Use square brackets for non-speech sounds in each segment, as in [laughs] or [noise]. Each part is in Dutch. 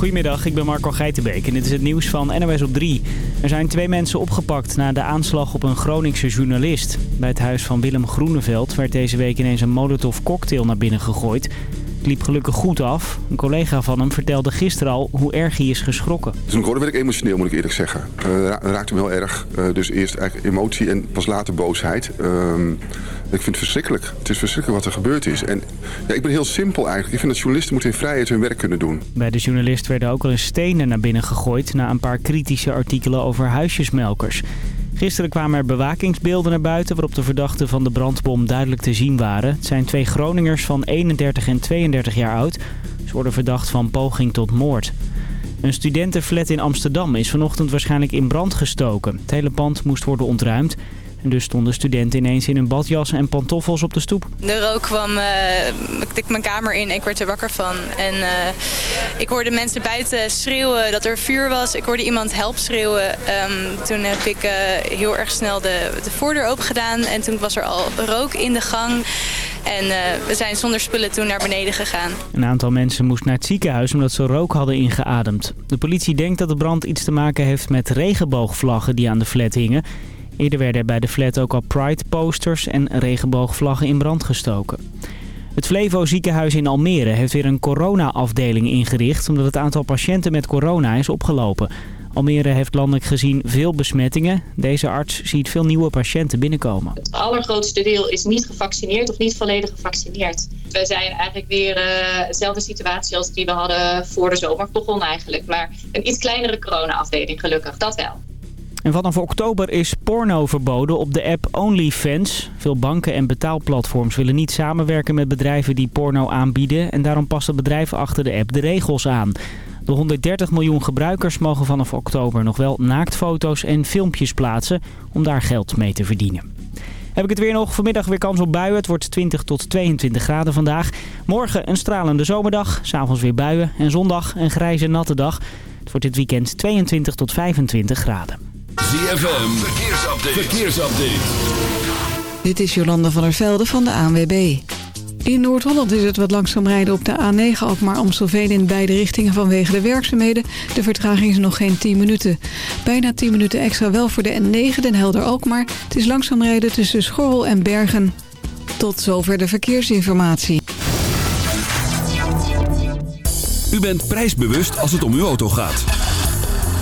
Goedemiddag, ik ben Marco Geitenbeek en dit is het nieuws van NOS op 3. Er zijn twee mensen opgepakt na de aanslag op een Groningse journalist. Bij het huis van Willem Groeneveld werd deze week ineens een molotov cocktail naar binnen gegooid. Het liep gelukkig goed af. Een collega van hem vertelde gisteren al hoe erg hij is geschrokken. Toen ik hoorde werd ik emotioneel, moet ik eerlijk zeggen. Uh, raakte me heel erg. Uh, dus eerst eigenlijk emotie en pas later boosheid. Uh, ik vind het verschrikkelijk. Het is verschrikkelijk wat er gebeurd is. En ja, ik ben heel simpel eigenlijk. Ik vind dat journalisten moeten in vrijheid hun werk kunnen doen. Bij de journalist werden ook al eens stenen naar binnen gegooid... na een paar kritische artikelen over huisjesmelkers. Gisteren kwamen er bewakingsbeelden naar buiten... waarop de verdachten van de brandbom duidelijk te zien waren. Het zijn twee Groningers van 31 en 32 jaar oud. Ze worden verdacht van poging tot moord. Een studentenflat in Amsterdam is vanochtend waarschijnlijk in brand gestoken. Het hele pand moest worden ontruimd. En dus stonden studenten ineens in hun badjas en pantoffels op de stoep. De rook kwam uh, ik mijn kamer in ik werd er wakker van. En uh, ik hoorde mensen buiten schreeuwen dat er vuur was. Ik hoorde iemand help schreeuwen. Um, toen heb ik uh, heel erg snel de, de voordeur open gedaan. En toen was er al rook in de gang. En uh, we zijn zonder spullen toen naar beneden gegaan. Een aantal mensen moest naar het ziekenhuis omdat ze rook hadden ingeademd. De politie denkt dat de brand iets te maken heeft met regenboogvlaggen die aan de flat hingen. Eerder werden bij de flat ook al Pride-posters en regenboogvlaggen in brand gestoken. Het Flevo ziekenhuis in Almere heeft weer een corona-afdeling ingericht... omdat het aantal patiënten met corona is opgelopen. Almere heeft landelijk gezien veel besmettingen. Deze arts ziet veel nieuwe patiënten binnenkomen. Het allergrootste deel is niet gevaccineerd of niet volledig gevaccineerd. We zijn eigenlijk weer uh, dezelfde situatie als die we hadden voor de zomer begonnen eigenlijk. Maar een iets kleinere corona-afdeling gelukkig, dat wel. En vanaf oktober is porno verboden op de app OnlyFans. Veel banken en betaalplatforms willen niet samenwerken met bedrijven die porno aanbieden. En daarom past het bedrijf achter de app de regels aan. De 130 miljoen gebruikers mogen vanaf oktober nog wel naaktfoto's en filmpjes plaatsen om daar geld mee te verdienen. Heb ik het weer nog. Vanmiddag weer kans op buien. Het wordt 20 tot 22 graden vandaag. Morgen een stralende zomerdag. S'avonds weer buien. En zondag een grijze natte dag. Het wordt dit weekend 22 tot 25 graden. ZFM, verkeersupdate. verkeersupdate. Dit is Jolanda van der Velde van de ANWB. In Noord-Holland is het wat langzaam rijden op de A9 Alkmaar Amstelveen in beide richtingen vanwege de werkzaamheden. De vertraging is nog geen 10 minuten. Bijna 10 minuten extra wel voor de N9 Den Helder Alkmaar. Het is langzaam rijden tussen Schorrel en Bergen. Tot zover de verkeersinformatie. U bent prijsbewust als het om uw auto gaat.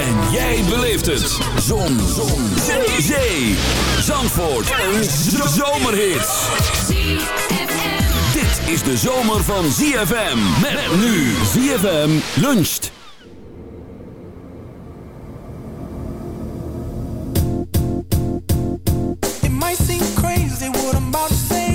En jij beleeft het. Zon. Zon. Zee. Zee. Zandvoort. Een zomerhit. Dit is de zomer van ZFM. Met nu ZFM luncht. by the way. Huh. Because I'm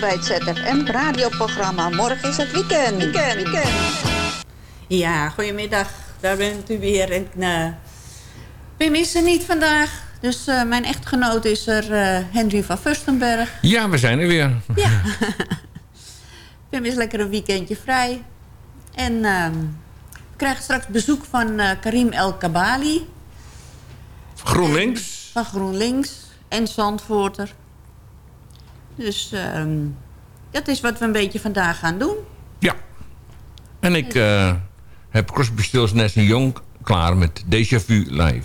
bij het ZFM radioprogramma. Morgen is het weekend. weekend, weekend. Ja, goedemiddag. Daar bent u weer. En, uh, Pim is er niet vandaag. Dus uh, mijn echtgenoot is er, uh, Henry van Furstenberg. Ja, we zijn er weer. Ja. [laughs] [laughs] Pim is lekker een weekendje vrij. En uh, we krijgen straks bezoek van Karim El Kabali. GroenLinks. Van GroenLinks en Zandvoorter. Dus ehm, dat is wat we een beetje vandaag gaan doen. Ja. En ik uh, heb Crosby, Stills, Nash Young klaar met Déjà Vu Live.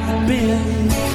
I've been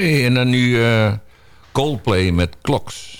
En dan nu eh, Coldplay met Clocks.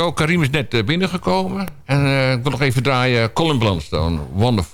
Zo, Karim is net eh, binnengekomen. En eh, ik wil nog even draaien Colin Blunstone. Wonderful.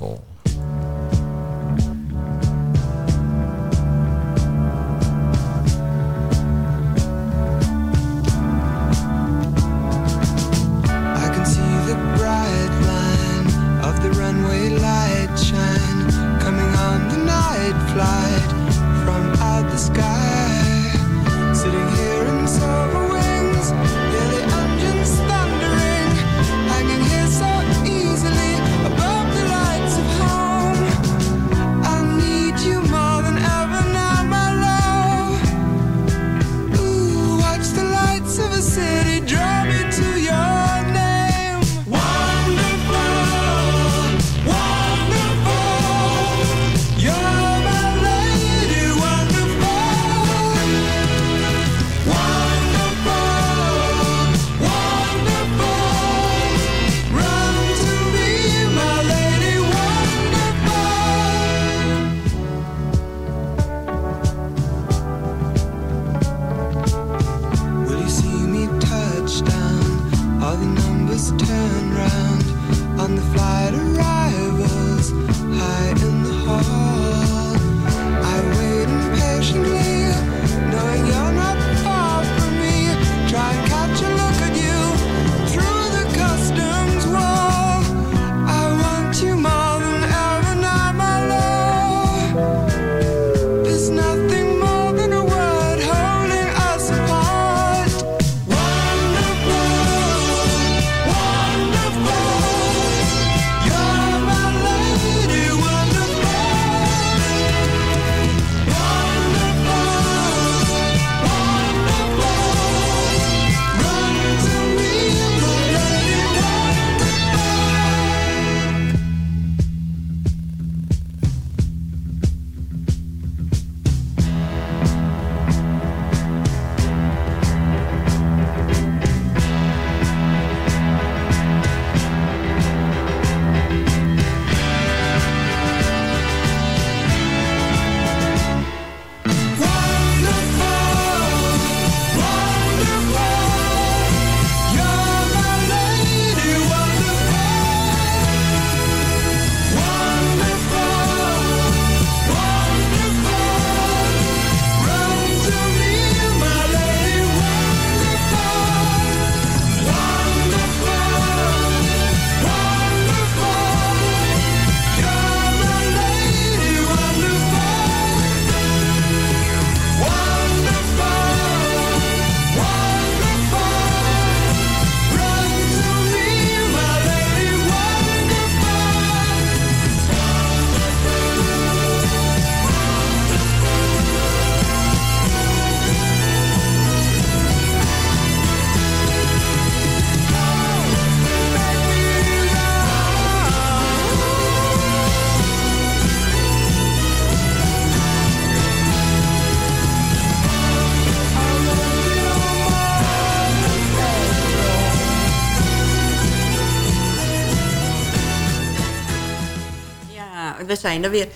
Zijn er weer.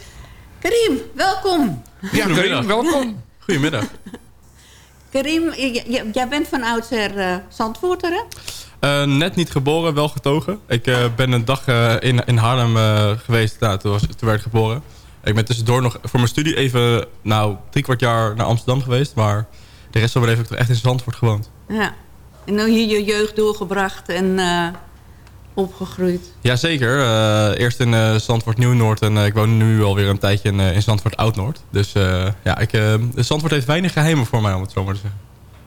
Karim, welkom. Ja, Karim, welkom. Goedemiddag. Karim, jij bent van oudsher eh Zandvoorter, hè? Eh, net niet geboren, wel getogen. Ik eh, ben een dag eh, in, in Haarlem geweest. Nou, toen, was, toen werd ik geboren. Ik ben tussendoor nog voor mijn studie even... Nou, drie kwart jaar naar Amsterdam geweest. Maar de rest van mijn leven heb ik toch echt in Zandvoort gewoond. Ja. En dan hier je jeugd doorgebracht en eh, opgegroeid. Jazeker. eh eerst in eh, Zandvoort Nieuw-Noord. En eh, ik woon nu alweer een tijdje in, in Zandvoort Oud-Noord. Dus ja, ik, Zandvoort heeft weinig geheimen voor mij, om het zo maar te zeggen.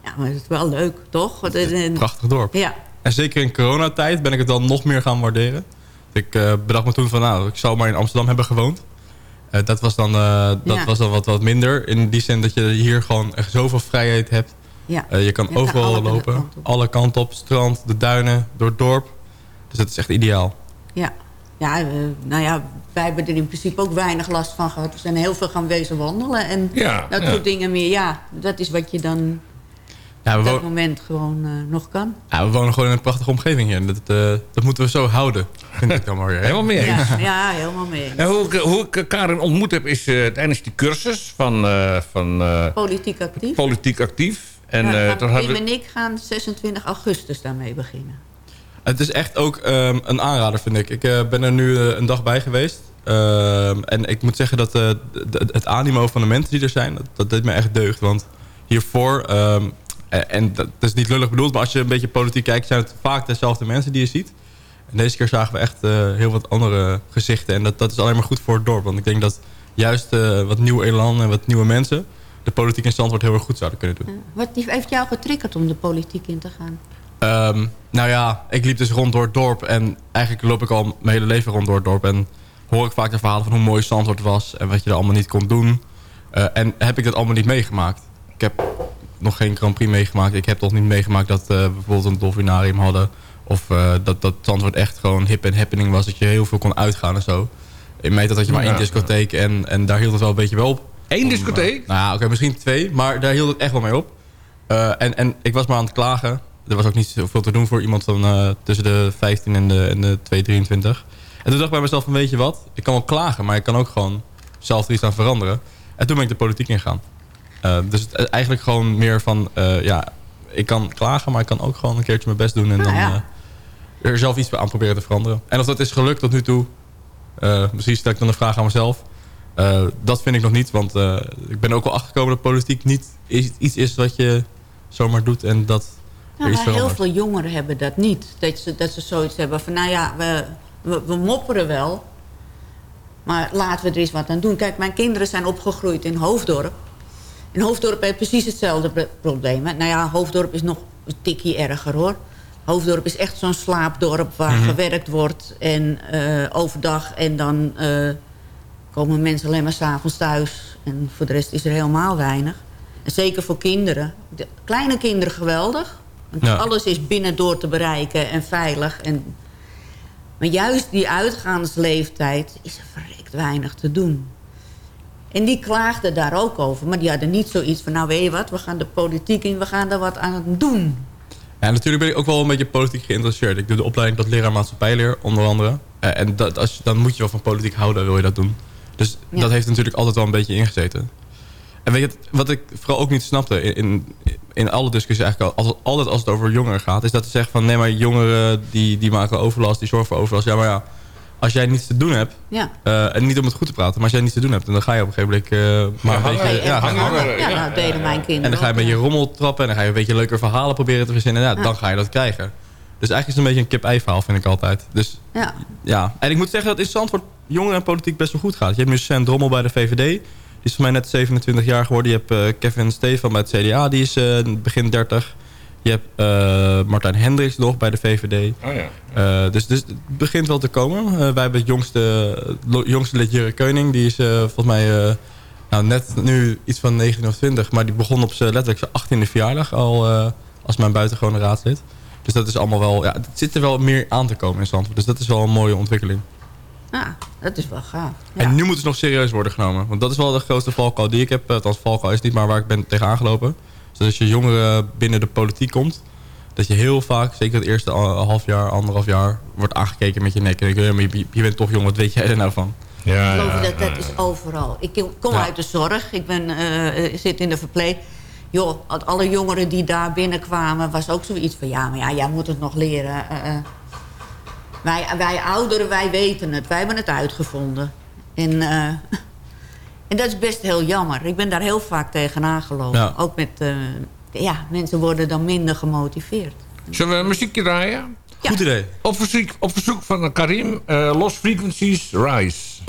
Ja, maar het is wel leuk, toch? En- Prachtig dorp. Ja, En zeker in coronatijd ben ik het dan nog meer gaan waarderen. Ik bedacht me toen van, nou, ik zou maar in Amsterdam hebben gewoond. Dat was dan, dat Ja. was dan wat, wat minder. In die zin dat je hier gewoon echt zoveel vrijheid hebt. ja. Je kan Je kan overal alle lopen. Alle kanten op. Strand, de duinen, door het dorp. Dus dat is echt ideaal. Ja, ja eh, nou ja, wij hebben er in principe ook weinig last van gehad. We zijn heel veel gaan wezen wandelen en Ja, dat ja. soort dingen meer. Ja, dat is wat je dan Ja, op dat moment gewoon eh, nog kan. ja, we wonen gewoon in een prachtige omgeving hier. En Dat, eh, dat moeten we zo houden, vind ik dan maar weer. [laughs] Helemaal mee eens. Ja, ja helemaal mee. eens. En hoe, ik, hoe ik Karin ontmoet heb is eh, tijdens die cursus van, eh, van eh, Politiek actief. Politiek Actief. En, ja, gaan Pim en ik gaan 26 augustus daarmee beginnen. Het is echt ook ehm, een aanrader, vind ik. Ik eh, ben er nu eh, een dag bij geweest. Ehm, en ik moet zeggen dat eh, het animo van de mensen die er zijn... dat, dat deed me echt deugd. Want hiervoor... ehm, en, en dat is niet lullig bedoeld... maar als je een beetje politiek kijkt... zijn het vaak dezelfde mensen die je ziet. En deze keer zagen we echt heel wat andere gezichten. En dat, dat is alleen maar goed voor het dorp. Want ik denk dat juist wat nieuw elan en wat nieuwe mensen... de politiek in Zandvoort heel erg goed zouden kunnen doen. Wat heeft jou getriggerd om de politiek in te gaan? Ehm, nou ja, ik liep dus rond door het dorp. En eigenlijk loop ik al mijn hele leven rond door het dorp. En hoor ik vaak de verhalen van hoe mooi Zandvoort was. En wat je er allemaal niet kon doen. Eh, en heb ik dat allemaal niet meegemaakt. Ik heb nog geen Grand Prix meegemaakt. Ik heb toch niet meegemaakt dat we bijvoorbeeld een dolfinarium hadden. Of eh, dat, dat Zandvoort echt gewoon hip en happening was. Dat je heel veel kon uitgaan en zo. In mij dat had je maar Ja. één discotheek. En, en daar hield het wel een beetje wel op. Eén discotheek? eh, nou ja, oké, misschien twee. Maar daar hield het echt wel mee op. Eh, en, en ik was maar aan het klagen. Er was ook niet zoveel te doen voor iemand van eh, tussen de 15 en de, en de 223. En toen dacht ik bij mezelf van weet je wat? Ik kan wel klagen, maar ik kan ook gewoon zelf er iets aan veranderen. En toen ben ik de politiek ingegaan. Eh, dus het, is eigenlijk gewoon meer van... eh, ja, ik kan klagen, maar ik kan ook gewoon een keertje mijn best doen. En Nou dan ja. eh, er zelf iets aan proberen te veranderen. En of dat is gelukt tot nu toe... eh, misschien stel ik dan de vraag aan mezelf. Eh, dat vind ik nog niet, want eh, ik ben ook wel achtergekomen dat politiek niet iets is wat je zomaar doet en dat maar heel veel jongeren hebben dat niet. Dat ze, dat ze zoiets hebben van, nou ja, we, we, we mopperen wel. Maar laten we er eens wat aan doen. Kijk, mijn kinderen zijn opgegroeid in Hoofddorp. In Hoofddorp heeft precies hetzelfde pro- probleem. hè. Nou ja, Hoofddorp is nog een tikje erger hoor. Hoofddorp is echt zo'n slaapdorp waar Mhm. gewerkt wordt. En eh, overdag en dan eh, komen mensen alleen maar s'avonds thuis. En voor de rest is er helemaal weinig. En zeker voor kinderen. De kleine kinderen geweldig. Want Ja. alles is binnendoor te bereiken en veilig. En, maar juist die uitgaansleeftijd is er verrekt weinig te doen. En die klaagden daar ook over. Maar die hadden niet zoiets van... nou weet je wat, we gaan de politiek in, we gaan er wat aan doen. Ja, natuurlijk ben ik ook wel een beetje politiek geïnteresseerd. Ik doe de opleiding tot leraar maatschappijleer, onder andere. Eh, en dat, als, dan moet je wel van politiek houden, wil je dat doen. Dus Ja. dat heeft natuurlijk altijd wel een beetje ingezeten. En weet je, het- wat ik vooral ook niet snapte in, in, in alle discussies eigenlijk al, als, altijd als het over jongeren gaat... is dat ze zeggen van nee, maar jongeren die, die maken overlast, die zorgen voor overlast. Ja, maar ja, als jij niets te doen hebt... Ja. eh, en niet om het goed te praten, maar als jij niets te doen hebt... dan ga je op een gegeven moment eh, maar een hangen. beetje... En hangen. Ja, nou, deden mijn kinderen En dan ga je een beetje ja. rommel trappen... en dan ga je een beetje leuke verhalen proberen te verzinnen. Ja, Ja. dan ga je dat krijgen. Dus eigenlijk is het een beetje een kip-ei verhaal, vind ik altijd. Dus Ja. ja, en ik moet zeggen dat in Zandvoort jongeren en politiek best wel goed gaat. Je hebt nu Sven Drommel bij de VVD. Die is voor mij net 27 jaar geworden. Je hebt eh, Kevin Stefan bij het CDA, die is eh, begin 30. Je hebt eh, Martijn Hendricks nog bij de VVD. Oh ja. Dus, dus het begint wel te komen. Wij hebben het jongste, jongste lid Jurre Keuning. Die is volgens mij nou, net nu iets van 19 of 20. Maar die begon op zijn letterlijk zijn 18e verjaardag al als mijn buitengewone raadslid. Dus dat is allemaal wel... Ja, het zit er wel meer aan te komen in Zandvoort. Dus dat is wel een mooie ontwikkeling. Ja, dat is wel gaaf. En nu moet het nog serieus worden genomen. Want dat is wel de grootste valkuil die ik heb. Eh, Althans, valkuil is niet maar waar ik ben tegenaan gelopen. Dus als je jongeren binnen de politiek komt... dat je heel vaak, zeker het eerste al- half jaar, anderhalf jaar... wordt aangekeken met je nek. En ik denk, maar je, je bent toch jong, wat weet jij er nou van? Ja, Ik geloof dat dat is overal. Ik kom- uit de zorg. Ik ben, eh, zit in de verpleeg. Joh, al- alle jongeren die daar binnenkwamen... was ook zoiets van... ja, maar ja, jij moet het nog leren. Eh, eh. Wij, wij ouderen, wij weten het. Wij hebben het uitgevonden. En, eh, [laughs] en dat is best heel jammer. Ik ben daar heel vaak tegenaan gelopen. Ja. Ook met... eh, ja, mensen worden dan minder gemotiveerd. Zullen we een muziekje draaien? Goed idee. Op verzoek, op verzoek van Karim, eh, Lost Frequencies Rise.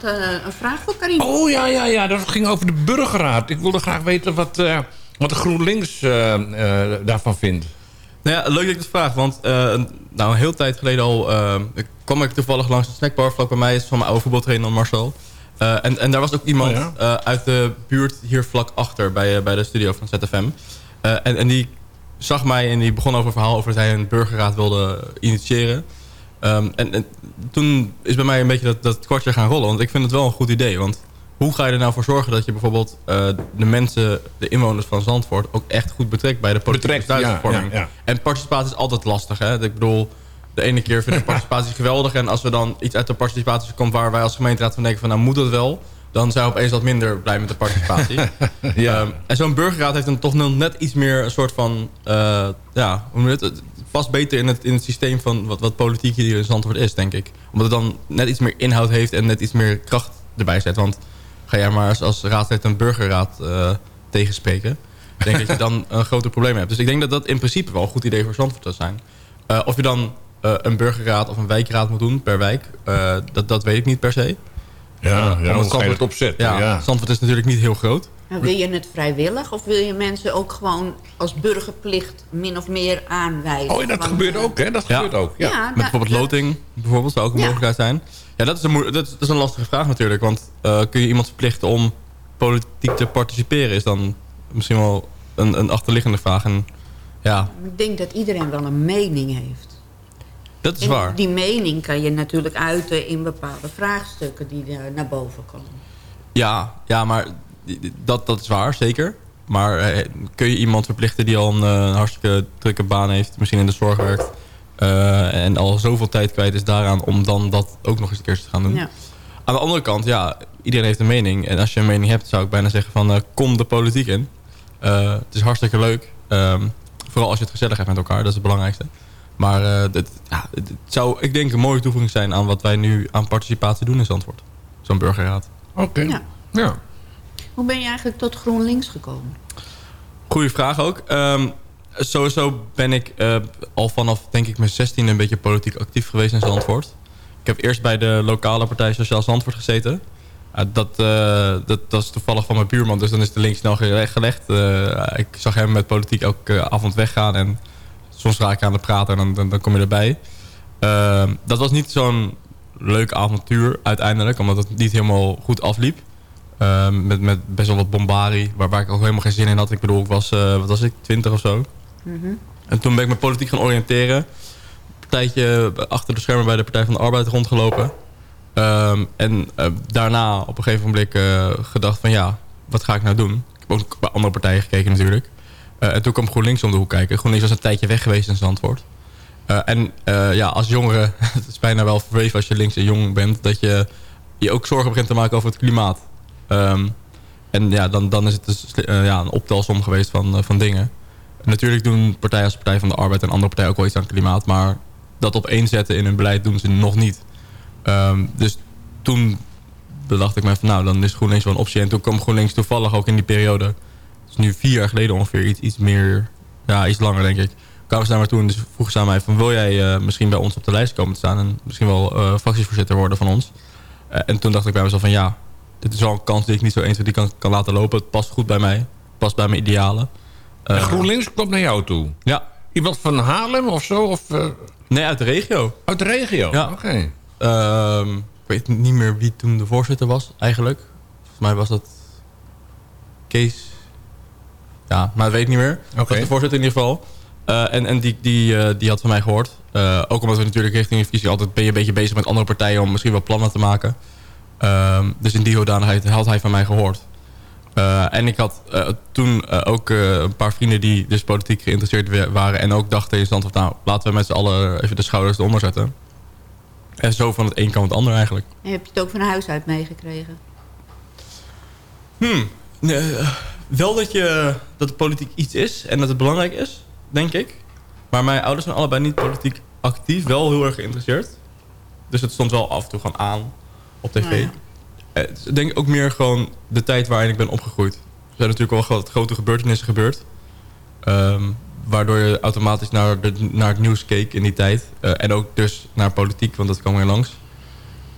Had uh, een vraag voor Karin. Oh ja, ja, ja, dat ging over de burgerraad. Ik wilde graag weten wat, uh, wat de GroenLinks uh, daarvan vindt. Nou ja, leuk dat ik het vraag. Want nou, een heel tijd geleden al kwam ik toevallig langs een snackbar vlak bij mij. is van mijn oude voetbaltrainer Marcel. en, en daar was ook iemand oh, ja? uit de buurt hier vlak achter bij, bij de studio van ZFM. en, en die zag mij en die begon over een verhaal over dat hij een burgerraad wilde initiëren. Um, en, en, toen is bij mij een beetje dat, dat kwartje gaan rollen. Want ik vind het wel een goed idee. Want hoe ga je er nou voor zorgen dat je bijvoorbeeld uh, de mensen, de inwoners van Zandvoort... ook echt goed betrekt bij de politieke besluitvorming? Ja, ja, En participatie is altijd lastig. Hè? Ik bedoel, de ene keer vind ik [laughs] participatie geweldig. En als er dan iets uit de participatie komt waar wij als gemeenteraad van denken van... nou moet dat wel, dan zijn we opeens wat minder blij met de participatie. [laughs] ja. Um, en zo'n burgerraad heeft dan toch nog net iets meer een soort van... Uh, ja, hoe je het? Past beter in het, in het systeem van wat, wat politiek hier in Zandvoort is, denk ik. Omdat het dan net iets meer inhoud heeft en net iets meer kracht erbij zet. Want ga jij maar als, als raadslid een burgerraad uh, tegenspreken... [laughs] denk ik dat je dan een groter probleem hebt. Dus ik denk dat dat in principe wel een goed idee voor Zandvoort zou zijn. Uh, of je dan uh, een burgerraad of een wijkraad moet doen per wijk... dat, dat weet ik niet per se. Ja, ja hoe ga je het opzetten? Ja, ja. Zandvoort is natuurlijk niet heel groot. Nou, wil je het vrijwillig of wil je mensen ook gewoon als burgerplicht min of meer aanwijzen? Oh, dat gebeurt ook, hè? Dat gebeurt ook. Ja. ja Met bijvoorbeeld loting, bijvoorbeeld, zou ook een mogelijkheid zijn. Ja, dat is een, dat is, een lastige vraag natuurlijk. Want uh, kun je iemand verplichten om politiek te participeren... is dan misschien wel een, een achterliggende vraag. En, ja. Ik denk dat iedereen wel een mening heeft. Dat is en waar. Die mening kan je natuurlijk uiten in bepaalde vraagstukken die er naar boven komen. Ja, ja maar dat, dat is waar, zeker. Maar eh, kun je iemand verplichten die al een, uh, hartstikke drukke baan heeft... misschien in de zorg werkt... Uh, en al zoveel tijd kwijt is daaraan om dan dat ook nog eens een keer te gaan doen. Ja. Aan de andere kant, ja, iedereen heeft een mening. En als je een mening hebt, zou ik bijna zeggen van... Uh, kom de politiek in. het is hartstikke leuk. Um, vooral als je het gezellig hebt met elkaar, dat is het belangrijkste. Maar het, ja, het zou, ik denk, een mooie toevoeging zijn... aan wat wij nu aan participatie doen in Zandvoort. Zo'n burgerraad. Oké. Ja. ja. Hoe ben je eigenlijk tot GroenLinks gekomen? Goeie vraag ook. Um, sowieso ben ik uh, al vanaf, denk ik, mijn 16 een beetje politiek actief geweest in Zandvoort. Ik heb eerst bij de lokale partij Sociaal Zandvoort gezeten. Dat, uh, dat, dat is toevallig van mijn buurman, dus dan is de link snel gelegd. ik zag hem met politiek elke avond weggaan en soms raak ik aan de praten en dan, dan, dan kom je erbij. Ehm, dat was niet zo'n leuk avontuur uiteindelijk, omdat het niet helemaal goed afliep. Ehm, met, met best wel wat bombari, waar, waar ik ook helemaal geen zin in had. Ik bedoel, ik was, uh, wat was ik, 20 of zo. Mhm. En toen ben ik me politiek gaan oriënteren. Een tijdje achter de schermen bij de Partij van de Arbeid rondgelopen. Um, en uh, daarna op een gegeven moment uh, gedacht van ja, wat ga ik nou doen? Ik heb ook bij andere partijen gekeken natuurlijk. en toen kwam GroenLinks om de hoek kijken. GroenLinks was een tijdje weg geweest in Zandvoort. en ja, als jongere, [laughs] het is bijna wel verweven als je links en jong bent... dat je je ook zorgen begint te maken over het klimaat. Um, en ja, dan, dan is het dus, uh, ja, een optelsom geweest van, uh, van dingen. Natuurlijk doen partijen als Partij van de Arbeid en andere partijen ook wel iets aan het klimaat. Maar dat op één zetten in hun beleid doen ze nog niet. Um, dus toen bedacht ik me van nou, dan is GroenLinks wel een optie. En toen kwam GroenLinks toevallig ook in die periode. Het is nu vier jaar geleden ongeveer, iets, iets meer, ja, iets langer denk ik. Kwamen ze naar me toe en dus vroegen ze aan mij van wil jij uh, misschien bij ons op de lijst komen te staan. En misschien wel fractievoorzitter worden van ons. en toen dacht ik bij mezelf van ja, dit is wel een kans die ik niet zo eens die kan, kan laten lopen. Het past goed bij mij. Het past bij mijn idealen. En GroenLinks komt naar jou toe? Ja. Iemand van Haarlem of zo? Of, uh... Nee, uit de regio. Uit de regio? Ja. Oké. Okay. Um, ik weet niet meer wie toen de voorzitter was, eigenlijk. Volgens mij was dat Kees. Ja, maar dat weet ik niet meer. Oké. Okay. de voorzitter in ieder geval. Uh, en en die, die, uh, die had van mij gehoord. ook omdat we natuurlijk richting de visie altijd ben je een beetje bezig met andere partijen... om misschien wel plannen te maken. Um, dus in die hoedanigheid had hij van mij gehoord. Uh, en ik had uh, toen uh, ook een paar vrienden die dus politiek geïnteresseerd waren... en ook dachten in stand van... nou, laten we met z'n allen even de schouders eronder zetten. En zo van het een kwam het ander eigenlijk. En heb je het ook van huis uit meegekregen? Hmm, wel dat, je, dat de politiek iets is en dat het belangrijk is, denk ik. Maar mijn ouders zijn allebei niet politiek actief, wel heel erg geïnteresseerd. Dus het stond wel af en toe gewoon aan op tv. Nou ja. Denk ook meer gewoon de tijd waarin ik ben opgegroeid. Er zijn natuurlijk wel wat grote gebeurtenissen gebeurd. Um, waardoor je automatisch naar, de, naar het nieuws keek in die tijd. Uh, en ook dus naar politiek, want dat kwam weer langs.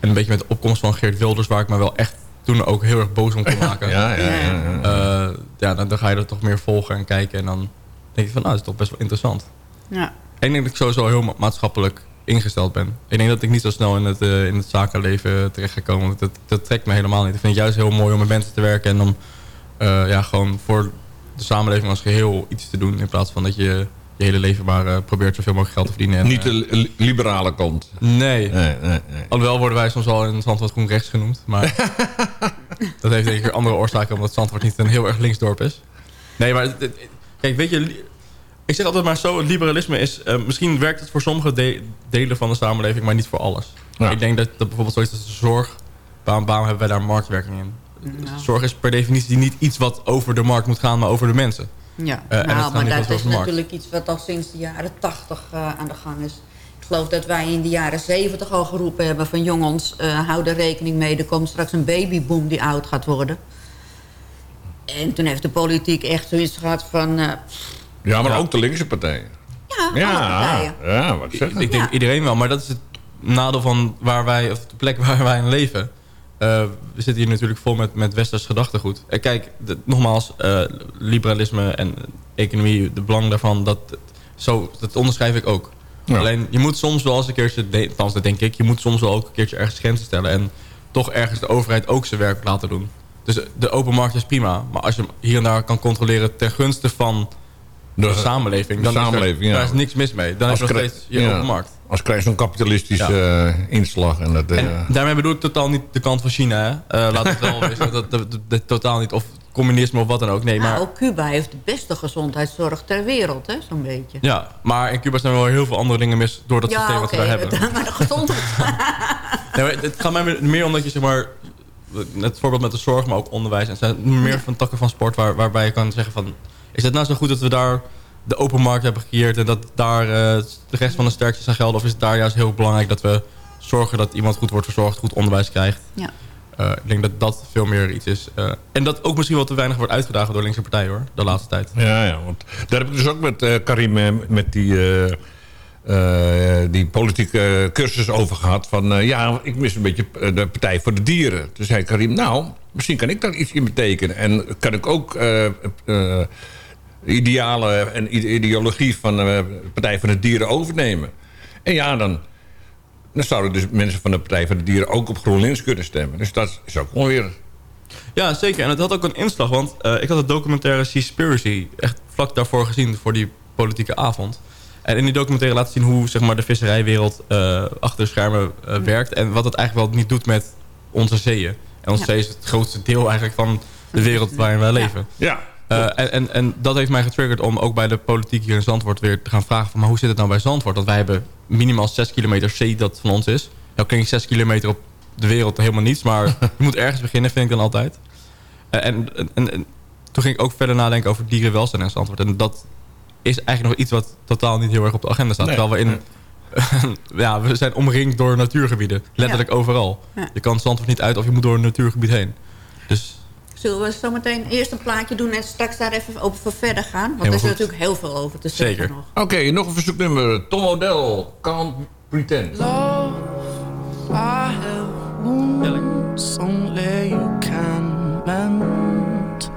En een beetje met de opkomst van Geert Wilders... waar ik me wel echt toen ook heel erg boos om kon maken. Ja, ja, ja, ja. Eh, ja dan, dan ga je er toch meer volgen en kijken. En dan denk je van, nou, dat is toch best wel interessant. Ja. En ik denk dat ik sowieso heel ma- maatschappelijk ingesteld ben. Ik denk dat ik niet zo snel in het, eh, in het zakenleven terecht ga komen. Dat, dat trekt me helemaal niet. Ik vind het juist heel mooi om met mensen te werken... en om eh, ja, gewoon voor de samenleving als geheel iets te doen... in plaats van dat je je hele leven maar eh, probeert zoveel mogelijk geld te verdienen. En, Niet de li- liberale kant. Nee. Nee, nee, nee. Alhoewel worden wij soms al in Zandvoort groen rechts genoemd. Maar [laughs] dat heeft denk ik andere oorzaken... omdat Zandvoort niet een heel erg links dorp is. Nee, maar... Kijk, weet je... Ik zeg altijd maar zo, het liberalisme is... eh, misschien werkt het voor sommige de- delen van de samenleving... maar niet voor alles. Ja. Ik denk dat, dat bijvoorbeeld zoiets als de zorg... Waarom, waarom hebben wij daar marktwerking in? Zorg is per definitie niet iets wat over de markt moet gaan... maar over de mensen. Ja, nou, gaat maar dat is natuurlijk iets wat al sinds de jaren tachtig aan de gang is. Ik geloof dat wij in de jaren zeventig al geroepen hebben van jongens, eh hou er rekening mee. Er komt straks een babyboom die oud gaat worden. En toen heeft de politiek echt zoiets gehad van... eh, Ja, maar ook de linkse partijen. ja, Ja, partijen. ja, wat ik zeg. Ik denk iedereen wel, maar dat is het nadeel van waar wij, of de plek [laughs] waar wij in leven. Eh, we zitten hier natuurlijk vol met, met westers gedachtegoed. En kijk, de- nogmaals, eh, liberalisme en economie, de belang daarvan, dat, zo, dat onderschrijf ik ook. Ja. Alleen, je moet soms wel eens een keertje, althans dat denk ik, je moet soms wel ook een keertje ergens grenzen stellen. En toch ergens de overheid ook zijn werk laten doen. Dus de open markt is prima, maar als je hem hier en daar kan controleren ten gunste van de, De- samenleving, de dan samenleving, is er, ja. daar is niks mis mee. Dan Als is er nog steeds je ja. open markt. Als krijg je zo'n kapitalistische eh, inslag. En dat, eh, En daarmee bedoel ik totaal niet de kant van China. Hè? Eh, laat het wel [laughs] wezen. Dat, dat, dat- dat totaal niet. Of communisme of wat dan ook. Nee, Maar maar, ook Cuba heeft de beste gezondheidszorg ter wereld, hè, zo'n beetje. ja, maar in Cuba zijn wel heel veel andere dingen mis door dat systeem wat we daar hebben. [laughs] maar de gezondheid... [laughs] Nee, maar het gaat mij meer omdat je zeg maar... Het voorbeeld met de zorg, maar ook onderwijs. En zijn meer van takken van sport waar, waarbij je kan zeggen van... Is het nou zo goed dat we daar de open markt hebben gecreëerd... en dat daar eh, de rest van de sterkste zijn gelden? Of is het daar juist heel belangrijk dat we zorgen dat iemand goed wordt verzorgd... goed onderwijs krijgt? Ja. Eh, ik denk dat dat veel meer iets is. Eh, en dat ook misschien wel te weinig wordt uitgedagen door linkse partijen hoor, de laatste tijd. Ja, ja, want daar heb ik dus ook met eh, Karim met die, eh, eh, die politieke cursus over gehad. Van eh, ja, ik mis een beetje de Partij voor de Dieren. Toen zei Karim, nou, misschien kan ik daar iets in betekenen. En kan ik ook eh, eh, idealen en ide- ideologie van de Partij voor de Dieren overnemen. En ja, dan, dan zouden dus mensen van de Partij voor de Dieren ook op GroenLinks kunnen stemmen. Dus dat is ook wel weer... Ja, zeker. En het had ook een inslag, want eh, ik had het documentaire Seaspiracy echt vlak daarvoor gezien voor die politieke avond. En in die documentaire laat zien hoe zeg maar, de visserijwereld eh, achter de schermen eh, werkt. En wat het eigenlijk wel niet doet met onze zeeën. En onze Ja. zee is het grootste deel eigenlijk van de wereld waarin wij leven. Ja, Eh, en, en, en dat heeft mij getriggerd om ook bij de politiek hier in Zandvoort weer te gaan vragen... Van, maar hoe zit het nou bij Zandvoort? Want wij hebben minimaal 6 kilometer zee dat van ons is. Nou klinkt 6 kilometer op de wereld helemaal niets... maar [laughs] je moet ergens beginnen, vind ik dan altijd. Eh, en, en, en, en toen ging ik ook verder nadenken over dierenwelzijn in Zandvoort. En dat is eigenlijk nog iets wat totaal niet heel erg op de agenda staat. Nee. Terwijl we in... [laughs] ja, we zijn omringd door natuurgebieden. Letterlijk overal. Ja. Je kan Zandvoort niet uit of je moet door een natuurgebied heen. Dus Zullen we zo meteen eerst een plaatje doen en straks daar even over verder gaan? Want Helemaal er is goed. natuurlijk heel veel over te zeggen Zeker. nog. Oké, nog een verzoeknummer. Tom O'Dell, Can't Pretend. Love, I have wounds only you can mend.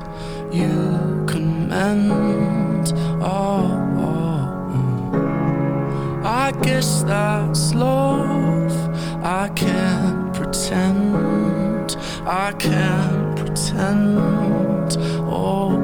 You can mend. Oh, oh, oh. I guess that's love. I can't pretend. I can't pretend. Oh, oh,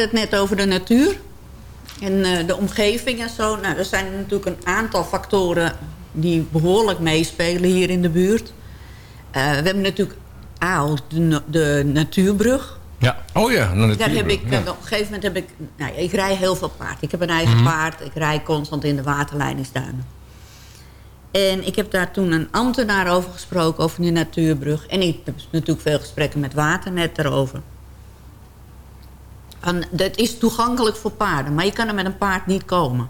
hadden het net over de natuur en eh, de omgeving en zo. Nou, er zijn natuurlijk een aantal factoren die behoorlijk meespelen hier in de buurt. Eh, we hebben natuurlijk A, de, na- de natuurbrug. Ja. Oh ja, een Daar heb ik, eh, ja. op een gegeven moment heb ik... Nou, ik rij heel veel paard. Ik heb een eigen Mhm. paard. Ik rij constant in de waterleidingsduinen. En ik heb daar toen een ambtenaar over gesproken, over de natuurbrug. En ik heb natuurlijk veel gesprekken met Waternet erover. Van, dat is toegankelijk voor paarden, maar je kan er met een paard niet komen.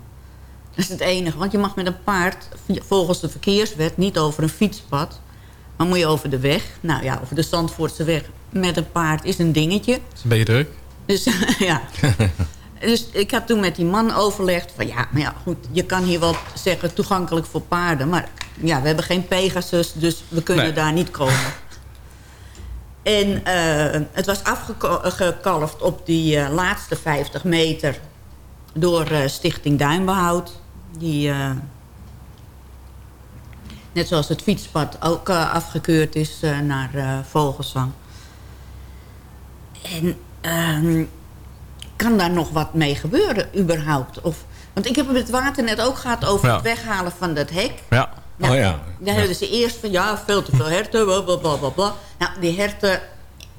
Dat is het enige, want je mag met een paard volgens de verkeerswet niet over een fietspad. Maar moet je over de weg, nou ja, over de Zandvoortse weg met een paard is een dingetje. Het is een beetje druk. Dus [laughs] ja. [laughs] Dus ik heb toen met die man overlegd van ja, maar ja, goed, je kan hier wel zeggen toegankelijk voor paarden, maar ja, we hebben geen Pegasus, dus we kunnen Nee. daar niet komen. En eh, het was afgekalfd op die eh, laatste 50 meter door eh, Stichting Duinbehoud. Die, net zoals het fietspad ook afgekeurd is naar Vogelsang. En ehm, kan daar nog wat mee gebeuren überhaupt? Of, want ik heb het met Waternet ook gehad over Ja. het weghalen van dat hek. Ja. Nou, oh ja. Daar hebben ze eerst van, ja, veel te veel herten, bla, bla, bla, bla, bla. Nou, die herten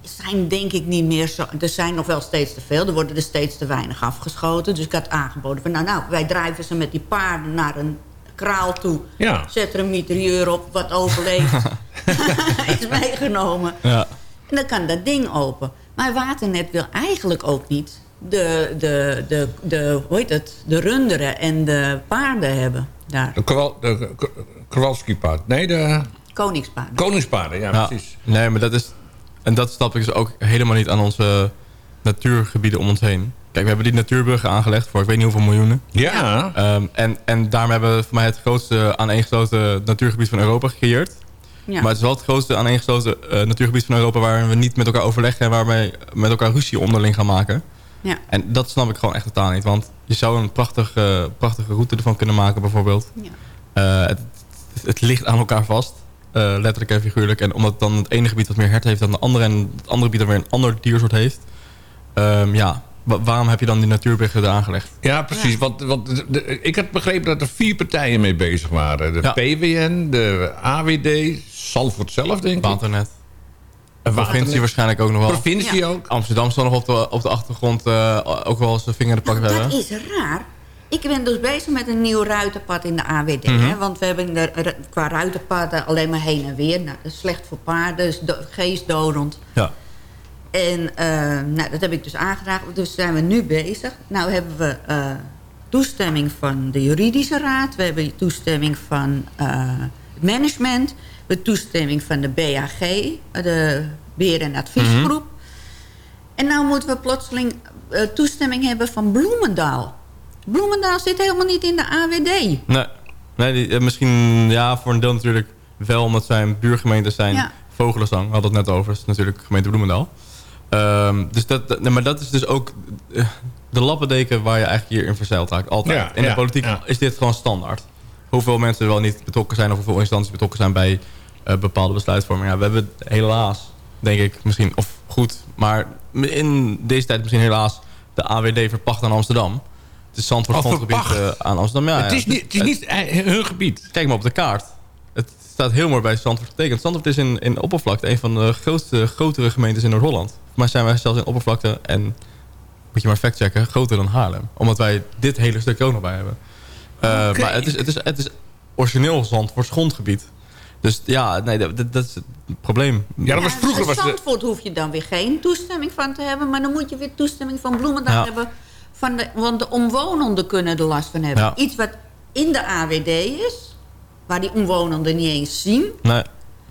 zijn denk ik niet meer zo... Er zijn nog wel steeds te veel. Er worden er steeds te weinig afgeschoten. Dus ik had aangeboden van, nou, nou wij drijven ze met die paarden naar een kraal toe. Ja. Zet er een mitrailleur op, wat overleeft. [laughs] [laughs] is meegenomen. Ja. En dan kan dat ding open. Maar Waternet wil eigenlijk ook niet de, de, de, de, hoe heet het, de runderen en de paarden hebben daar. De, Kowal, de K- Kowalski-paard. Nee, de Koningspaarden. Koningspaarden. Ja, Ja. precies. Nee, maar dat is... En dat snap ik dus ook helemaal niet aan onze natuurgebieden om ons heen. Kijk, we hebben die natuurbruggen aangelegd voor ik weet niet hoeveel miljoenen. Ja. Ehm, en, en daarmee hebben we voor mij het grootste aaneengesloten natuurgebied van Europa gecreëerd. Ja. Maar het is wel het grootste aaneengesloten eh, natuurgebied van Europa... waar we niet met elkaar overleggen en waarmee met elkaar ruzie onderling gaan maken. Ja. En dat snap ik gewoon echt totaal niet. Want je zou een prachtige, prachtige route ervan kunnen maken bijvoorbeeld. Ja. Eh, het, het ligt aan elkaar vast. eh, letterlijk en figuurlijk. En omdat dan het ene gebied wat meer herten heeft dan de andere... en het andere gebied dan weer een ander diersoort heeft... ehm, ja, wa- waarom heb je dan die natuurbruggen er aangelegd? Ja, precies. Want, want de- de- ik had begrepen dat er vier partijen mee bezig waren. De Ja. PWN, de AWD, Salford zelf, denk ik. Waternet. En Provincie waarschijnlijk ook nog wel. Provincie Ja. ook. Amsterdam zal nog op de, op de achtergrond eh, ook wel eens een vinger in de pak Nou, hebben. dat is raar. Ik ben dus bezig met een nieuw ruitenpad in de AWD. Mhm. hè, want we hebben de, qua ruitenpaden alleen maar heen en weer. Nou, dat is slecht voor paarden, do- geestdodend. Ja. En eh, nou, dat heb ik dus aangeraakt. Dus zijn we nu bezig. Nou hebben we eh, toestemming van de juridische raad. We hebben toestemming van eh, het management. We hebben toestemming van de BAG, de beheer- en adviesgroep. En nou moeten we plotseling toestemming hebben van Bloemendaal. Bloemendaal zit helemaal niet in de AWD. Nee, nee die, eh, misschien ja, voor een deel natuurlijk wel... omdat zij een buurgemeente zijn. Ja. Vogelenzang, we hadden het net over. Dat is natuurlijk gemeente Bloemendaal. Ehm, dus dat, dat- nee, maar dat is dus ook eh, de lappendeken waar je eigenlijk hier in verzeild raakt. Altijd. Ja, in de ja, politiek ja. is dit gewoon standaard. Hoeveel mensen er wel niet betrokken zijn... of hoeveel instanties betrokken zijn bij eh, bepaalde besluitvorming. Ja, we hebben helaas, denk ik, misschien... of goed, maar in deze tijd misschien helaas... de AWD verpacht aan Amsterdam. Het is Zandvoort Oh, grondgebied eh, aan Amsterdam. Ja, het, ja. is niet, het is niet eh, hun gebied. Kijk maar op de kaart. Het staat heel mooi bij Zandvoort getekend. Zandvoort is in, in oppervlakte een van de grootste, grotere gemeentes in Noord-Holland. Maar zijn wij zelfs in oppervlakte en, moet je maar factchecken, groter dan Haarlem. Omdat wij dit hele stuk ook nog bij hebben. Uh, Oké. Maar het is, het, is, het is origineel Zandvoorts grondgebied. Dus ja, nee, dat, dat- dat is het probleem. Ja, dat was vroeger... in Was de, Zandvoort hoef je dan weer geen toestemming van te hebben. Maar dan moet je weer toestemming van Bloemendaal Ja. hebben. Van de, want de omwonenden kunnen er last van hebben. Ja. Iets wat in de AWD is. Waar die omwonenden niet eens zien. Nee,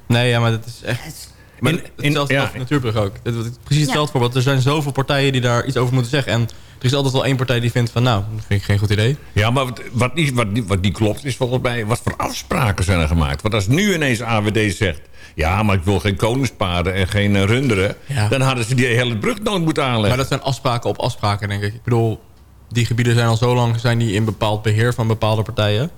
nee ja, maar dat is echt... Maar In- in- hetzelfde ja. over Natuurbrug ook. Het- het- Precies Ja. hetzelfde voorbeeld. Er zijn zoveel partijen die daar iets over moeten zeggen. En er is altijd wel één partij die vindt van... nou, dat vind ik geen goed idee. Ja, maar wat, wat, niet, wat, niet, wat niet klopt is volgens mij... wat voor afspraken zijn er gemaakt? Want als nu ineens AWD zegt... ja, maar ik wil geen koningspaarden en geen eh, runderen... Ja. dan hadden ze die hele brug nooit moeten aanleggen. Maar dat zijn afspraken op afspraken, denk ik. Ik bedoel, die gebieden zijn al zo lang zijn die in bepaald beheer van bepaalde partijen.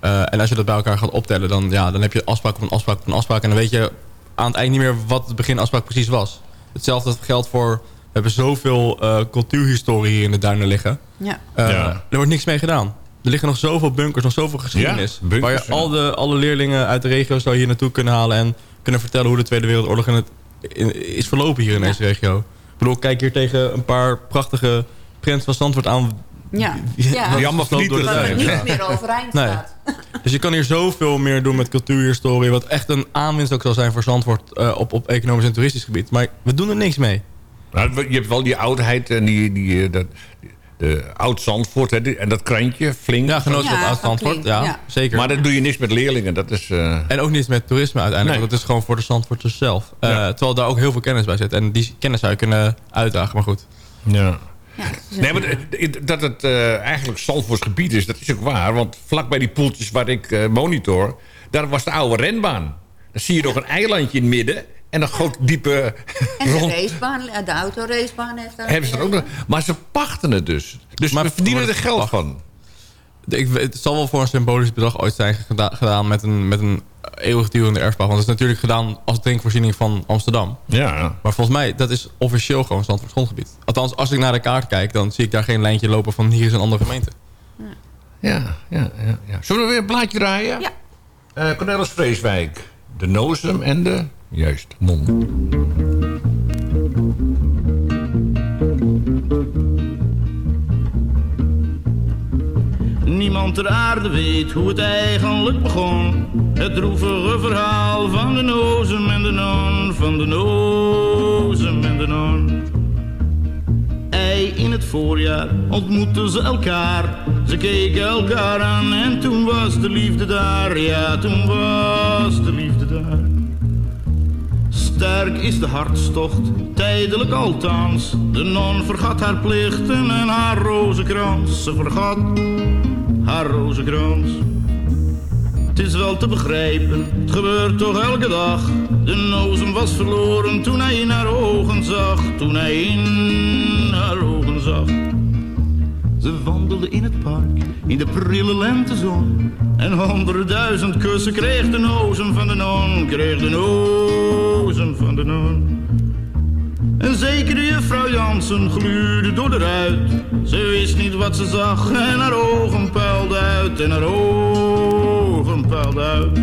Eh, en als je dat bij elkaar gaat optellen, dan, ja, dan heb je afspraak op een afspraak op een afspraak. En dan weet je aan het eind niet meer wat het begin afspraak precies was. Hetzelfde geldt voor... We hebben zoveel eh, cultuurhistorie hier in de duinen liggen. Ja. Eh, Ja. Er wordt niks mee gedaan. Er liggen nog zoveel bunkers, nog zoveel geschiedenis. Ja, bunkers, waar je ja. al de, alle leerlingen uit de regio zou hier naartoe kunnen halen... en kunnen vertellen hoe de Tweede Wereldoorlog in het, in- is verlopen hier in deze regio. Ik bedoel, kijk hier tegen een paar prachtige prents van Zandvoort aan... Ja. [laughs] Die- Ja. dat Die allemaal gesloten door de duinen. niet Ja. meer overeind Nee. staat. [laughs] Dus je kan hier zoveel meer doen met cultuurhistorie... wat echt een aanwinst ook zal zijn voor Zandvoort... eh, op, op economisch en toeristisch gebied. Maar we doen er niks mee. Nou, je hebt wel die oudheid en die, die, eh, dat, de oud Zandvoort hè, die- en dat krantje, flink. Ja, genootschap Ja, Zandvoort. Klink, Ja, ja. zeker. Maar dan doe je niks met leerlingen. Dat is, eh, En ook niet met toerisme uiteindelijk. Nee. Het is gewoon voor de Zandvoorters zelf. Eh, Ja. Terwijl daar ook heel veel kennis bij zit. En die kennis zou je kunnen uitdagen. Maar goed. ja. Nee, maar dat het eh, eigenlijk Zandvoorts gebied is, dat is ook waar. Want vlak bij die poeltjes waar ik eh, monitor, daar was de oude renbaan. Dan zie je nog een eilandje in het midden en een groot diepe [laughs] En de racebaan, de autoracebaan heeft daar... Hebben ze er ook nog. Maar ze pachten het dus. Dus Maar we verdienen er geld van. Ik, weet- het zal wel voor een symbolisch bedrag ooit zijn geda- gedaan met een, met een eeuwigdurende erfpacht. Want het is natuurlijk gedaan als drinkvoorziening van Amsterdam. Ja. Maar volgens mij, dat is officieel gewoon Zandvoort grondgebied. Althans, als ik naar de kaart kijk, dan zie ik daar geen lijntje lopen van hier is een andere gemeente. Ja, ja, ja, ja. Zullen we weer een plaatje draaien? Ja. Eh Cornelis Vreeswijk. De Nozem en de... Juist, Non. Niemand ter aarde weet hoe het eigenlijk begon. Het droevige verhaal van de nozem en de non, van de nozem en de non. Ei in het voorjaar ontmoetten ze elkaar. Ze keken elkaar aan en toen was de liefde daar. Ja, toen was de liefde daar. Sterk is de hartstocht, tijdelijk althans. De non vergat haar plichten en haar rozenkrans. Ze vergat haar rozenkrans. Het is wel te begrijpen, het gebeurt toch elke dag. De nozem was verloren toen hij in haar ogen zag. Toen hij in haar ogen zag. Ze wandelde in het park, in de prille lentezon. En honderdduizend kussen kreeg de nozem van de non. Kreeg de nozem van de non. En zekere juffrouw Jansen gluurde door de ruit. Ze wist niet wat ze zag en haar ogen puilden uit. En haar ogen puilden uit.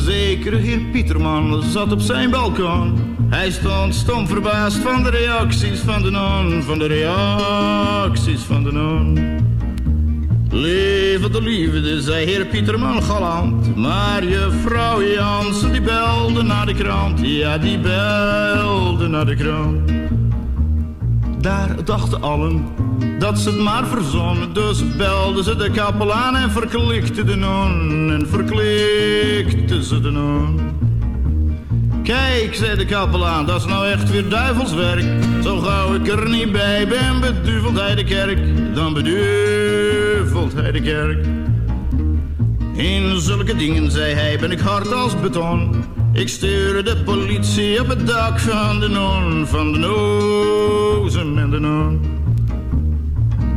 Zekere heer Pieterman zat op zijn balkon. Hij stond stom verbaasd van de reacties van de non. Van de reacties van de non. Leven de liefde, zei heer Pieterman galant. Maar juffrouw Jansen die belde naar de krant. Ja, die belde naar de krant. Daar dachten allen dat ze het maar verzonnen. Dus belden ze de kapelaan en verklikte de non. En verklikte ze de non. Kijk, zei de kapelaan, dat is nou echt weer duivelswerk. Zo gauw ik er niet bij ben, beduvelt hij de kerk. Dan beduvelt hij de kerk. In zulke dingen, zei hij, ben ik hard als beton. Ik stuurde de politie op het dak van de non, van de nozem en de non.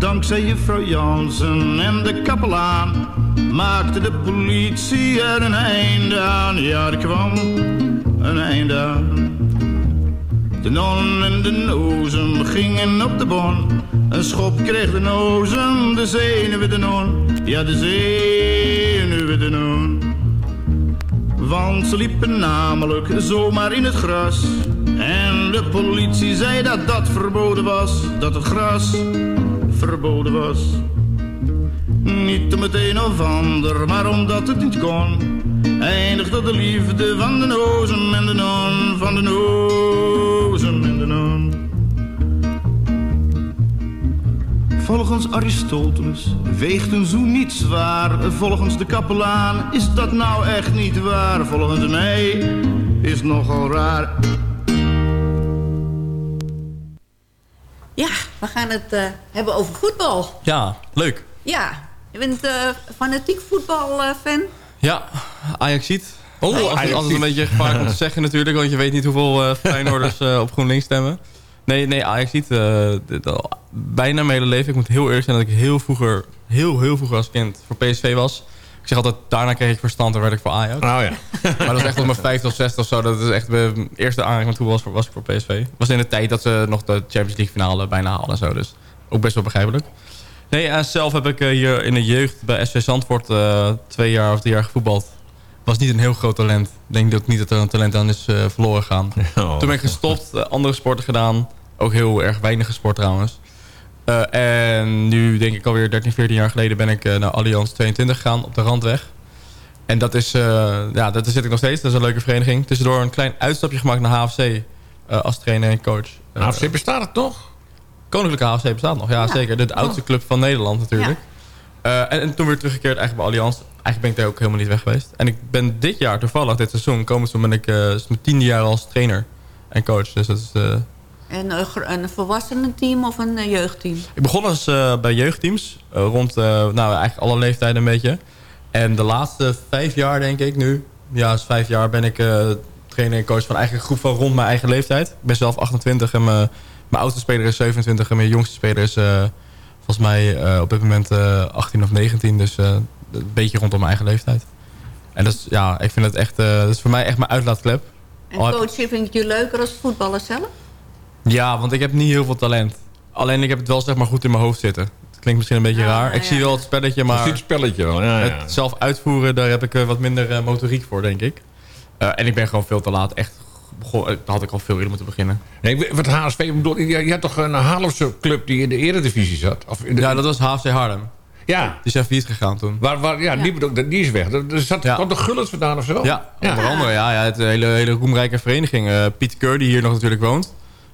Dankzij juffrouw Jansen en de kapelaan maakte de politie er een einde aan. Ja, er kwam een einde aan. De non en de nozem gingen op de bon. Een schop kreeg de nozem, de zenuwen de non. Ja, de zenuwen de non. Want ze liepen namelijk zomaar in het gras. En de politie zei dat dat verboden was. Dat het gras verboden was. Niet om het een of ander, maar omdat het niet kon. Eindigde de liefde van de nozem en de non. Van de nozem en de non. Volgens Aristoteles weegt een zoen niet zwaar. Volgens de kapelaan is dat nou echt niet waar. Volgens mij is nogal raar. We gaan het eh, hebben over voetbal. Ja, leuk. Ja, je bent eh fanatiek voetbalfan. Ja, Ajax ziet. Oh, dat is Ajaxiet. altijd een beetje gevaarlijk om te [laughs] zeggen natuurlijk. Want je weet niet hoeveel eh Feyenoorders [laughs] eh, op GroenLinks stemmen. Nee, nee Ajax ziet. eh, dit al bijna mijn hele leven. Ik moet heel eerlijk zijn dat ik heel vroeger, heel, heel vroeger als kind voor PSV was. Ik zeg altijd, daarna kreeg ik verstand en werd ik voor Ajax. Oh ja. [laughs] Maar dat is echt op mijn vijfde of zesde of zo. Dat is echt mijn eerste aanraking met voetbal was, voor- was ik voor PSV. Het was in de tijd dat ze nog de Champions League finale bijna haalden en zo. Dus ook best wel begrijpelijk. Nee, en zelf heb ik eh, hier in de jeugd bij SV Zandvoort eh, twee jaar of drie jaar gevoetbald. Was niet een heel groot talent. Ik denk ook niet dat er een talent aan is eh, verloren gegaan. [laughs] Oh. Toen ben ik gestopt, eh, andere sporten gedaan. Ook heel erg weinig gesport trouwens. Eh, en nu denk ik alweer 13, 14 jaar geleden ben ik eh, naar Allianz 22 gegaan op de Randweg. En dat is, eh, ja, daar zit ik nog steeds. Dat is een leuke vereniging. Tussendoor een klein uitstapje gemaakt naar HFC eh, als trainer en coach. HFC bestaat het nog? Koninklijke HFC bestaat nog, ja, zeker. De, de oudste club van Nederland natuurlijk. Eh, en, en toen weer teruggekeerd eigenlijk bij Allianz. Eigenlijk ben ik daar ook helemaal niet weg geweest. En ik ben dit jaar, toevallig dit seizoen, komend seizoen ben ik eh, mijn tiende jaar als trainer en coach. Dus dat is... eh, En een, gro- een volwassenenteam of een eh, jeugdteam? ik begon als eh, bij jeugdteams. eh, rond eh, nou, eigenlijk alle leeftijden een beetje. En de laatste vijf jaar denk ik nu. Ja, is vijf jaar ben ik eh, trainer en coach van eigenlijk een groep van rond mijn eigen leeftijd. Ik ben zelf 28 en mijn, mijn oudste speler is 27 en mijn jongste speler is eh, volgens mij eh, op dit moment eh, 18 of 19. Dus eh, een beetje rondom mijn eigen leeftijd. En dat is, ja, ik vind het echt, eh, dat is voor mij echt mijn uitlaatklep. En coachen vind je leuker als voetballer zelf? Ja, want ik heb niet heel veel talent. Alleen ik heb het wel zeg maar goed in mijn hoofd zitten. Het klinkt misschien een beetje raar. Ik zie wel het spelletje, maar... Het spelletje wel, ja, ja. Het zelf uitvoeren, daar heb ik eh, wat minder eh, motoriek voor, denk ik. Eh, en ik ben gewoon veel te laat. Echt, begon, daar had ik al veel eerder moeten beginnen. Nee, wat HSV bedoel, je, je had toch een Haarlemse club die in de eredivisie zat? Of in de, Ja, dat was HFC Haarlem. Ja. Die zijn failliet gegaan toen. Waar, waar, ja, Die, bedoel, die is weg. Er zat, Ja. kwam de Gullit vandaan of zo? Ja, onder andere. Ja, ja, het hele, hele roemrijke vereniging. Eh, Piet Keur, die hier nog natuurlijk woont.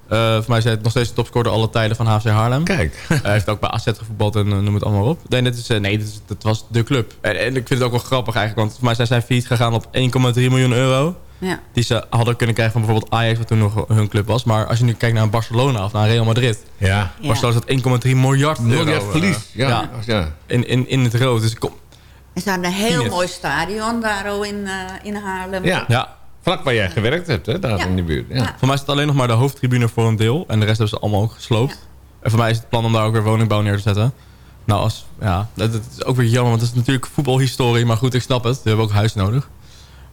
Eh voor mij is hij nog steeds de topscorer alle tijden van HFC Haarlem. Kijk. [laughs] Hij heeft ook bij AZ gevoetbald en eh, noem het allemaal op. Nee, dit, is, eh, nee dit, is, dit was de club. En, en ik vind het ook wel grappig eigenlijk. Want voor mij zijn zij failliet gegaan op 1,3 miljoen euro. Ja. Die ze hadden kunnen krijgen van bijvoorbeeld Ajax, wat toen nog hun club was. Maar als je nu kijkt naar Barcelona of naar Real Madrid. Ja. Barcelona staat 1,3 miljard euro. Miljard verlies. Ja. ja. In, in, in het rood. Dus kom. En ze hadden een heel mooi stadion daar in, eh, in Haarlem. Ja. Ja. Vlak waar jij gewerkt hebt, hè, daar Ja. in de buurt. Ja. Voor mij staat alleen nog maar de hoofdtribune voor een deel. En de rest hebben ze allemaal ook gesloopt. En voor mij is het plan om daar ook weer woningbouw neer te zetten. Nou, als, ja, dat, dat is ook weer jammer, want het is natuurlijk voetbalhistorie. Maar goed, ik snap het. We hebben ook huis nodig.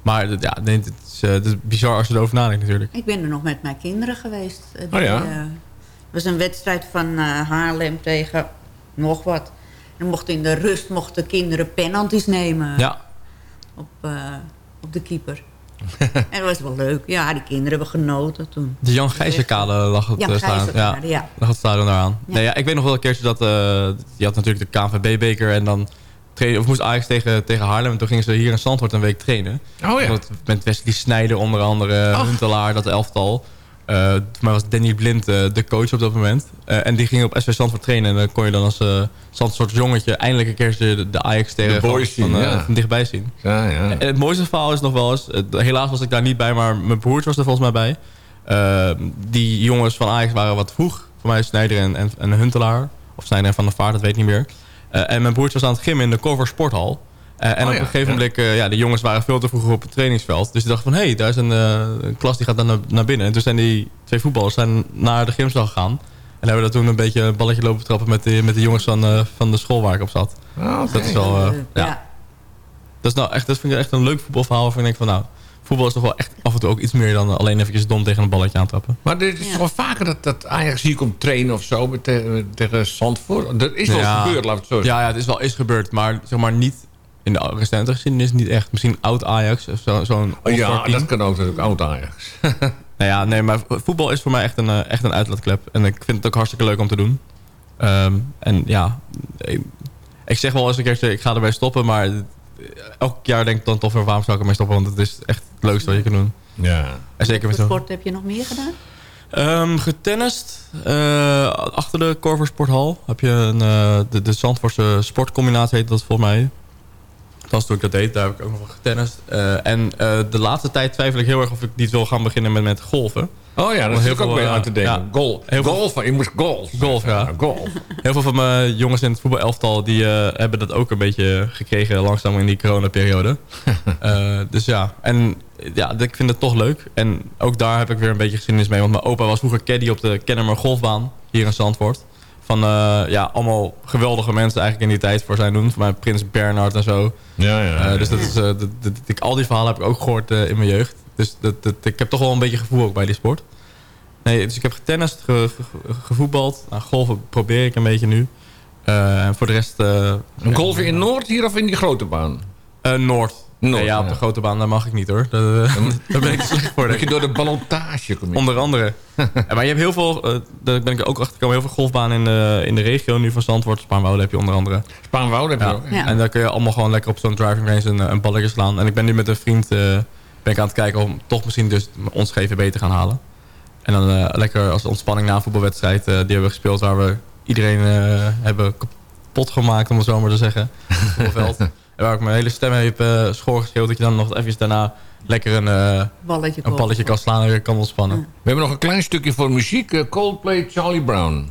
Maar dat- ja, nee, het, is, eh, het is bizar als je erover nadenkt natuurlijk. Ik ben er nog met mijn kinderen geweest. Eh, Oh ja? eh, Het was een wedstrijd van eh, Haarlem tegen nog wat. En mochten in de rust mochten kinderen penalties nemen Ja. op, eh, op de keeper. [laughs] en dat was wel leuk. Ja, die kinderen hebben genoten toen. De Jan Gijzenkade lag het Jan eh, staan. Ja. lag het stadion daaraan. Ja. Nee, ja, ik weet nog wel een keertje dat... eh, je had natuurlijk de KNVB-beker en dan... Trainen, of moest Ajax tegen, tegen Haarlem. En toen gingen ze hier in Zandvoort een week trainen. Oh ja. Met Wesley Snijder onder andere. Ach. Huntelaar, dat elftal. Eh voor mij was Danny Blind eh, de coach op dat moment. Eh, en die ging op SV Zandvoort trainen. En dan kon je dan als uh, Zandvoort jongetje... eindelijk een keer de, de Ajax tegen van, ja. van dichtbij zien. Ja, ja. En het mooiste verhaal is nog wel eens... helaas was ik daar niet bij, maar mijn broertje was er volgens mij bij. Die jongens van Ajax waren wat vroeg. Voor mij Snijder en, en, en Huntelaar. Of Snijder en Van der Vaart, dat weet ik niet meer. En mijn broertje was aan het gymmen in de Cover Sporthal. Eh, en Oh op ja, een gegeven ja. moment, eh, ja, de jongens waren veel te vroeg op het trainingsveld. Dus die dachten van, hé, hey, daar is een, eh, een klas die gaat dan naar, naar binnen. En toen zijn die twee voetballers zijn naar de gymzaal gegaan. En hebben daar toen een beetje een balletje lopen trappen met de, met de jongens van, eh, van de school waar ik op zat. Ah, oké. Dat is wel, eh, ja. ja. Dat, is nou echt, dat vind ik echt een leuk voetbalverhaal. Waarvan ik denk van, nou, voetbal is toch wel echt af en toe ook iets meer dan alleen eventjes dom tegen een balletje aantrappen. Maar er is toch wel vaker dat, dat Ajax hier komt trainen of zo met, tegen, Zandvoort. Dat is wel gebeurd, laat ik het zo zeggen. Ja, ja, het is wel eens gebeurd, maar zeg maar niet in de recente geschiedenis niet echt. Misschien oud Ajax of zo- zo'n Oh, ja, dat kan ook natuurlijk oud Ajax. [laughs] Nou ja, nee, maar voetbal is voor mij echt een, eh, echt een uitlaatklep. En ik vind het ook hartstikke leuk om te doen. Ehm, en ja, ik, ik zeg wel eens een keertje, ik ga erbij stoppen. Maar elk jaar denk ik dan toch weer, waarom zou ik ermee stoppen? Want het is echt het leukste wat je kan doen. Ja. En zeker met zo. sport heb je nog meer gedaan? Ehm getennist. eh, achter de Corver Sporthal heb je een, eh, de, de Zandvoortse sportcombinatie heet dat volgens mij. Was toen ik dat deed, daar heb ik ook nog wel getennist. Eh, en eh, de laatste tijd twijfel ik heel erg of ik niet wil gaan beginnen met, met golven. Oh ja, dat is ook weer eh, aan te denken. ja, golf, je moest golf. Golf, ja. Golf. Heel veel van mijn jongens in het voetbalelftal... die eh, hebben dat ook een beetje gekregen langzaam in die coronaperiode. [laughs] Eh dus ja, en ja, ik vind het toch leuk. En ook daar heb ik weer een beetje geschiedenis mee. Want mijn opa was vroeger caddy op de Kennemer golfbaan hier in Zandvoort. Van eh, ja, allemaal geweldige mensen eigenlijk in die tijd voor zijn doen. Van mijn prins Bernhard en zo. Ja, ja. Eh, dus dat is, eh, dat, dat- dat- al die verhalen heb ik ook gehoord eh, in mijn jeugd. Dus dat, dat, ik heb toch wel een beetje gevoel ook bij die sport. Nee, dus ik heb getennist, ge, ge- gevoetbald. Nou, golven probeer ik een beetje nu. Voor de rest... Een golven in Noord hier of in die grote baan? Noord. Nee, ja, op de grote baan, daar mag ik niet hoor. Daar, eh, [laughs] daar ben ik te slecht voor. Dat je door de ballotage komt. Onder andere. [laughs] Ja, maar je hebt heel veel, eh, daar ben ik ook achter gekomen, heel veel golfbanen in de, in de regio nu van Zandvoort. Spaanwouden heb je onder andere. Spaanwouden heb je Ja. ook. Ja. En dan kun je allemaal gewoon lekker op zo'n driving range een, een balletje slaan. En ik ben nu met een vriend eh, ben ik aan het kijken om toch misschien dus ons GVB te gaan halen. En dan eh, lekker als ontspanning na een voetbalwedstrijd eh, die hebben we gespeeld waar we iedereen eh, hebben kapot gemaakt, om het zo maar te zeggen. [laughs] Op het veld. En waar ik mijn hele stem heb uh, dat je dan nog even daarna lekker een, eh, Balletje een balletje kan slaan en weer kan ontspannen. We hebben nog een klein stukje voor muziek. eh, Coldplay, Charlie Brown.